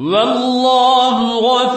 والله غفور